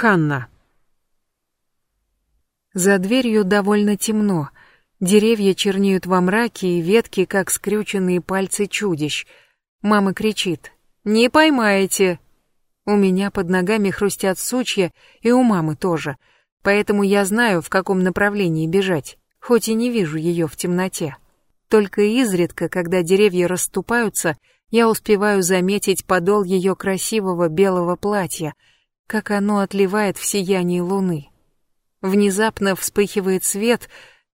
Ханна. За дверью довольно темно. Деревья чернеют во мраке, и ветки, как скрюченные пальцы чудищ. Мама кричит. «Не поймаете!» У меня под ногами хрустят сучья, и у мамы тоже. Поэтому я знаю, в каком направлении бежать, хоть и не вижу ее в темноте. Только изредка, когда деревья расступаются, я успеваю заметить подол ее красивого белого платья, как оно отливает в сиянии луны. Внезапно вспыхивает свет,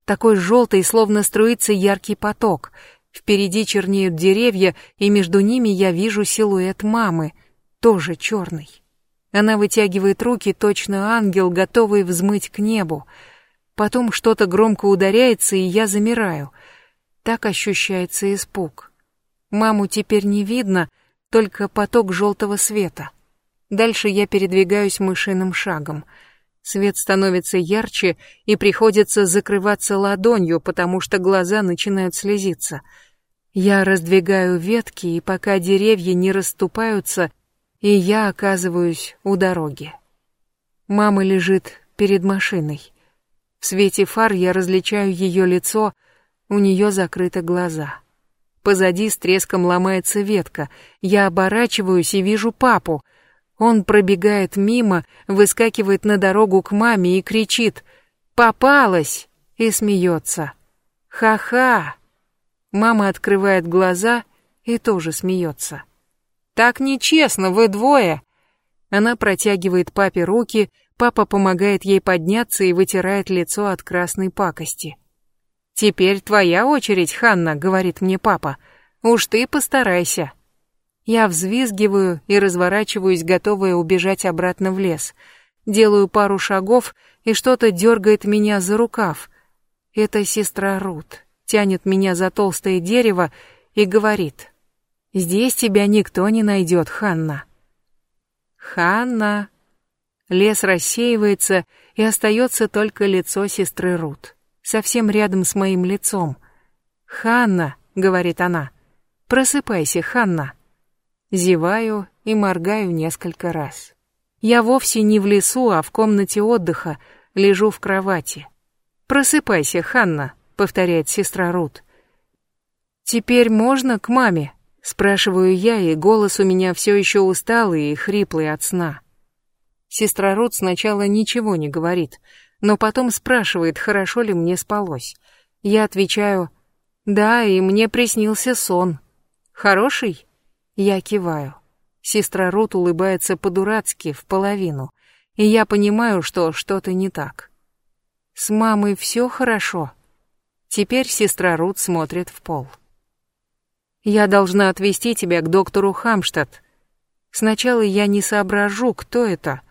такой желтый, словно струится яркий поток. Впереди чернеют деревья, и между ними я вижу силуэт мамы, тоже черный. Она вытягивает руки, точно ангел, готовый взмыть к небу. Потом что-то громко ударяется, и я замираю. Так ощущается испуг. Маму теперь не видно, только поток желтого света. Дальше я передвигаюсь мышиным шагом. Свет становится ярче, и приходится закрываться ладонью, потому что глаза начинают слезиться. Я раздвигаю ветки, и пока деревья не расступаются, и я оказываюсь у дороги. Мама лежит перед машиной. В свете фар я различаю ее лицо, у нее закрыты глаза. Позади с треском ломается ветка. Я оборачиваюсь и вижу папу — он пробегает мимо, выскакивает на дорогу к маме и кричит «Попалась!» и смеется. «Ха-ха!» Мама открывает глаза и тоже смеется. «Так нечестно, вы двое!» Она протягивает папе руки, папа помогает ей подняться и вытирает лицо от красной пакости. «Теперь твоя очередь, Ханна», — говорит мне папа. «Уж ты постарайся». Я взвизгиваю и разворачиваюсь, готовая убежать обратно в лес. Делаю пару шагов, и что-то дергает меня за рукав. Это сестра Рут. Тянет меня за толстое дерево и говорит. «Здесь тебя никто не найдет, Ханна». «Ханна». Лес рассеивается, и остается только лицо сестры Рут. Совсем рядом с моим лицом. «Ханна», — говорит она. «Просыпайся, Ханна». Зеваю и моргаю несколько раз. Я вовсе не в лесу, а в комнате отдыха, лежу в кровати. «Просыпайся, Ханна», — повторяет сестра Рут. «Теперь можно к маме?» — спрашиваю я, и голос у меня все еще усталый и хриплый от сна. Сестра Рут сначала ничего не говорит, но потом спрашивает, хорошо ли мне спалось. Я отвечаю, «Да, и мне приснился сон. Хороший?» Я киваю. Сестра Рут улыбается по-дурацки, в половину, и я понимаю, что что-то не так. С мамой все хорошо. Теперь сестра Рут смотрит в пол. Я должна отвезти тебя к доктору Хамштадт. Сначала я не соображу, кто это,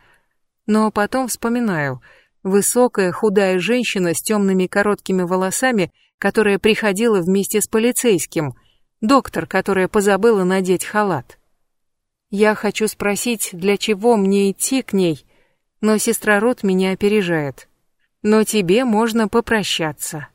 но потом вспоминаю. Высокая, худая женщина с темными короткими волосами, которая приходила вместе с полицейским — Доктор, которая позабыла надеть халат. Я хочу спросить, для чего мне идти к ней, но сестра Рот меня опережает. Но тебе можно попрощаться.